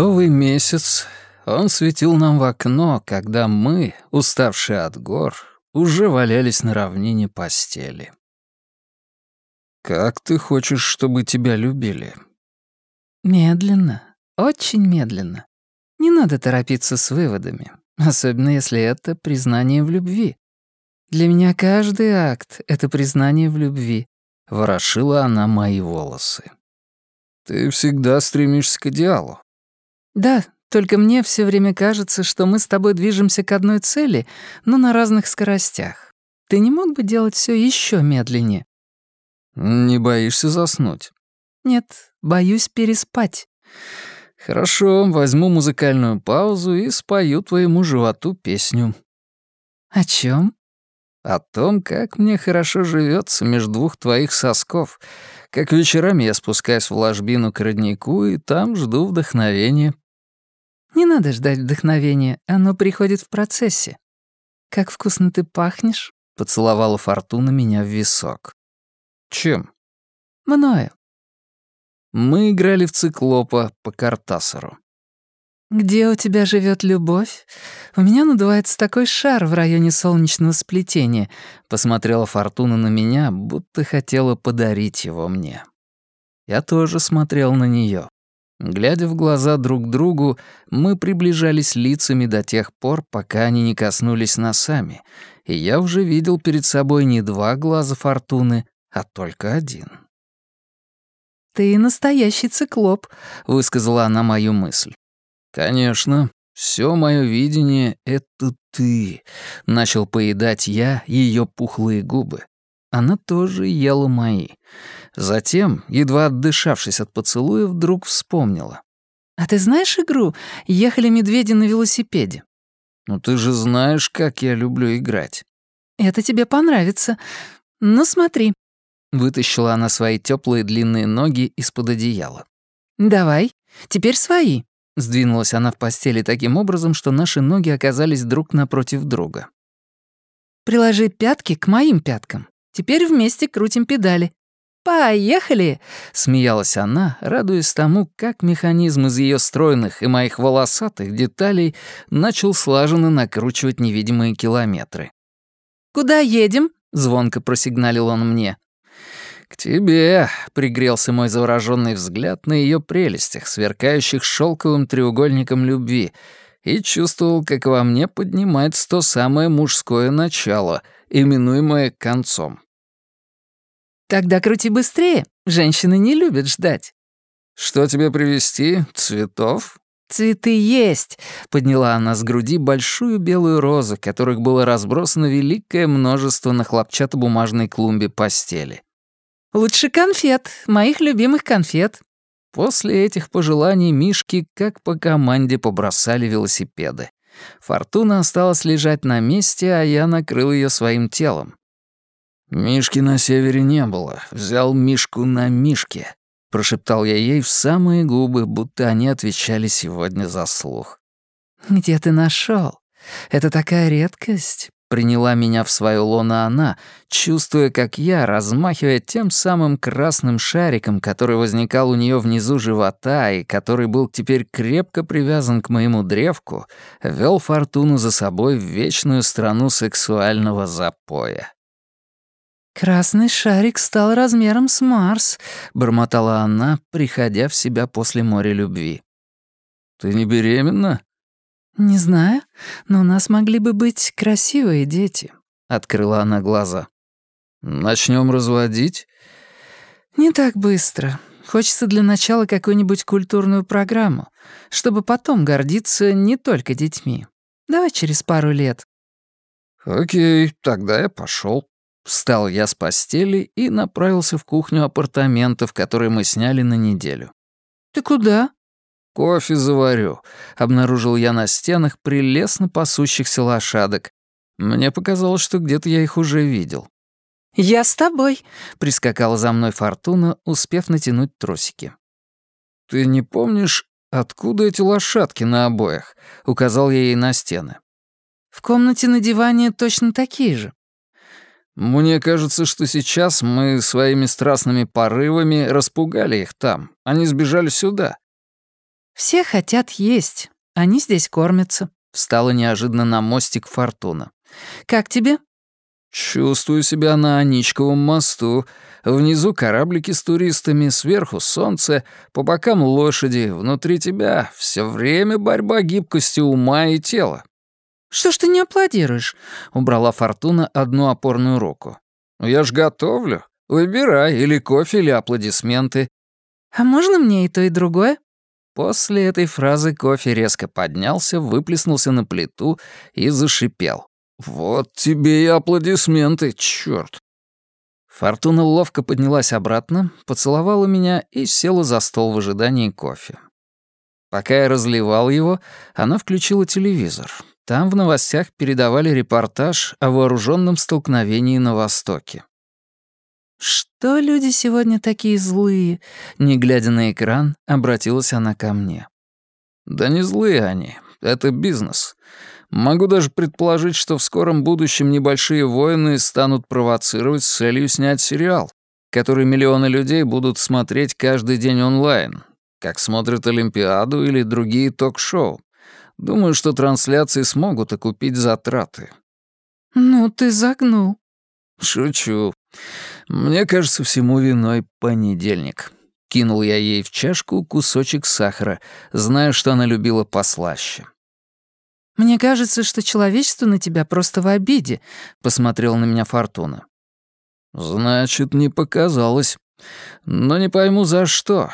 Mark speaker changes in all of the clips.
Speaker 1: медовый месяц, он светил нам в окно, когда мы, уставшие от гор, уже валялись на равнине постели. «Как ты хочешь, чтобы тебя любили?»
Speaker 2: «Медленно, очень медленно. Не надо торопиться с выводами, особенно если это признание в любви. Для меня каждый акт — это признание в любви», — ворошила она мои волосы.
Speaker 1: «Ты всегда стремишься к идеалу».
Speaker 2: «Да, только мне все время кажется, что мы с тобой движемся к одной цели, но на разных скоростях. Ты не мог бы делать все еще медленнее?»
Speaker 1: «Не боишься заснуть?»
Speaker 2: «Нет, боюсь переспать».
Speaker 1: «Хорошо, возьму музыкальную паузу и спою твоему животу песню».
Speaker 2: «О чем?
Speaker 1: «О том, как мне хорошо живется между двух твоих сосков, как вечерами я спускаюсь в ложбину к роднику и там жду вдохновения».
Speaker 2: Не надо ждать вдохновения, оно приходит в процессе. Как вкусно ты пахнешь, поцеловала Фортуна меня в висок.
Speaker 1: Чем?
Speaker 2: Мною.
Speaker 1: Мы играли в циклопа по Картасару.
Speaker 2: «Где у тебя живет любовь? У меня надувается такой шар в районе солнечного сплетения», — посмотрела Фортуна на меня, будто хотела подарить его мне. Я тоже смотрел на нее. Глядя в глаза друг другу, мы приближались лицами до тех пор, пока они не коснулись носами, и я уже видел перед собой не два глаза Фортуны, а только один. «Ты настоящий циклоп», — высказала она мою мысль.
Speaker 1: «Конечно, все мое видение — это ты», — начал поедать я ее пухлые губы. Она тоже ела мои. Затем, едва отдышавшись от поцелуя, вдруг вспомнила.
Speaker 2: «А ты знаешь игру? Ехали медведи на велосипеде».
Speaker 1: «Ну ты же знаешь, как я люблю играть».
Speaker 2: «Это тебе понравится. Ну смотри».
Speaker 1: Вытащила она свои теплые длинные ноги из-под одеяла.
Speaker 2: «Давай, теперь свои». Сдвинулась она в постели таким образом, что наши ноги оказались друг напротив друга. «Приложи пятки к моим пяткам. Теперь вместе крутим педали. «Поехали!» — смеялась она, радуясь тому, как механизм из ее стройных и моих волосатых деталей начал слаженно накручивать невидимые километры. «Куда едем?» — звонко просигналил он мне.
Speaker 1: «К тебе», — пригрелся мой завороженный взгляд на ее прелестях, сверкающих шелковым треугольником любви, и чувствовал, как во мне поднимается то самое мужское начало, именуемое концом.
Speaker 2: «Тогда крути быстрее. Женщины не любят ждать».
Speaker 1: «Что тебе привезти? Цветов?»
Speaker 2: «Цветы есть», — подняла она с груди большую белую розу, которых было разбросано великое множество на хлопчатобумажной клумбе постели. «Лучше конфет, моих любимых конфет».
Speaker 1: После этих пожеланий Мишки как по команде побросали велосипеды. Фортуна осталась лежать на месте, а я накрыл ее своим телом. «Мишки на севере не было. Взял Мишку на Мишке», — прошептал я ей в самые губы, будто они отвечали сегодня за слух.
Speaker 2: «Где ты нашел? Это такая редкость», — приняла меня в свою лоно она, чувствуя, как я, размахивая тем самым красным шариком, который возникал у нее внизу живота и который был теперь крепко привязан к моему древку, вел фортуну за собой в вечную страну сексуального запоя. «Красный шарик стал размером с Марс», — бормотала она, приходя в себя после моря любви.
Speaker 1: «Ты не беременна?»
Speaker 2: «Не знаю, но у нас могли бы быть красивые дети», — открыла она глаза.
Speaker 1: Начнем разводить?»
Speaker 2: «Не так быстро. Хочется для начала какую-нибудь культурную программу, чтобы потом гордиться не только детьми. Давай через пару лет».
Speaker 1: «Окей, тогда я пошел. Встал я с постели и направился в кухню апартаментов, которые мы сняли на неделю.
Speaker 2: «Ты куда?»
Speaker 1: «Кофе заварю», — обнаружил я на стенах прелестно пасущихся лошадок. Мне показалось, что где-то я их уже видел.
Speaker 2: «Я с тобой», —
Speaker 1: прискакала за мной Фортуна, успев натянуть тросики. «Ты не помнишь, откуда эти лошадки на обоях?» — указал я ей на стены.
Speaker 2: «В комнате на диване точно такие же».
Speaker 1: Мне кажется, что сейчас мы своими страстными порывами распугали их там. Они сбежали сюда.
Speaker 2: «Все хотят есть. Они здесь кормятся», — встала неожиданно на мостик Фортуна. «Как тебе?»
Speaker 1: «Чувствую себя на Аничковом мосту. Внизу кораблики с туристами, сверху солнце, по бокам лошади, внутри тебя все время борьба гибкости ума и тела».
Speaker 2: «Что ж ты не аплодируешь?» — убрала Фортуна одну опорную руку.
Speaker 1: «Я ж готовлю. Выбирай, или кофе, или аплодисменты».
Speaker 2: «А можно мне и то, и другое?»
Speaker 1: После этой фразы кофе резко поднялся, выплеснулся на плиту и зашипел. «Вот тебе и аплодисменты, чёрт!» Фортуна ловко поднялась обратно, поцеловала меня и села за стол в ожидании кофе. Пока я разливал его, она включила телевизор. Там в новостях передавали репортаж о вооруженном столкновении на Востоке.
Speaker 2: «Что люди сегодня такие злые?» Не глядя на экран, обратилась она ко мне.
Speaker 1: «Да не злые они. Это бизнес. Могу даже предположить, что в скором будущем небольшие войны станут провоцировать с целью снять сериал, который миллионы людей будут смотреть каждый день онлайн, как смотрят Олимпиаду или другие ток-шоу. Думаю, что трансляции смогут окупить затраты».
Speaker 2: «Ну, ты загнул».
Speaker 1: «Шучу. Мне кажется, всему виной понедельник». Кинул я ей в чашку кусочек сахара, зная, что она любила послаще.
Speaker 2: «Мне кажется, что человечество на тебя просто в обиде», — посмотрел на меня Фортуна.
Speaker 1: «Значит, не показалось. Но не пойму, за что.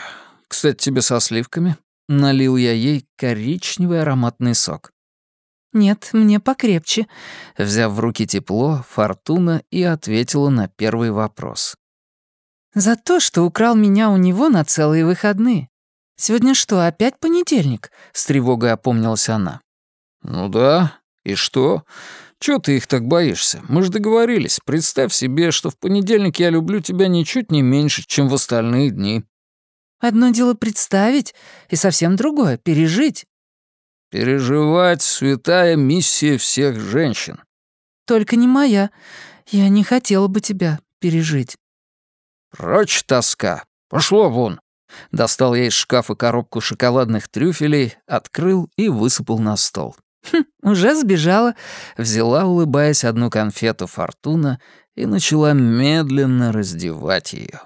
Speaker 1: Кстати, тебе со сливками?» Налил я ей коричневый ароматный сок.
Speaker 2: «Нет, мне покрепче», —
Speaker 1: взяв в руки тепло, Фортуна и ответила на первый вопрос.
Speaker 2: «За то, что украл меня у него на целые выходные. Сегодня что, опять понедельник?» — с тревогой опомнилась она.
Speaker 1: «Ну да, и что? Чего ты их так боишься? Мы же договорились. Представь себе, что в понедельник я люблю тебя ничуть не меньше, чем в остальные дни».
Speaker 2: «Одно дело представить, и совсем другое — пережить».
Speaker 1: «Переживать — святая миссия всех женщин».
Speaker 2: «Только не моя. Я не хотела бы тебя пережить».
Speaker 1: «Прочь тоска. Пошло вон». Достал я из шкафа коробку шоколадных трюфелей, открыл и высыпал на стол.
Speaker 2: «Хм, уже сбежала», —
Speaker 1: взяла, улыбаясь, одну конфету Фортуна и начала медленно раздевать ее.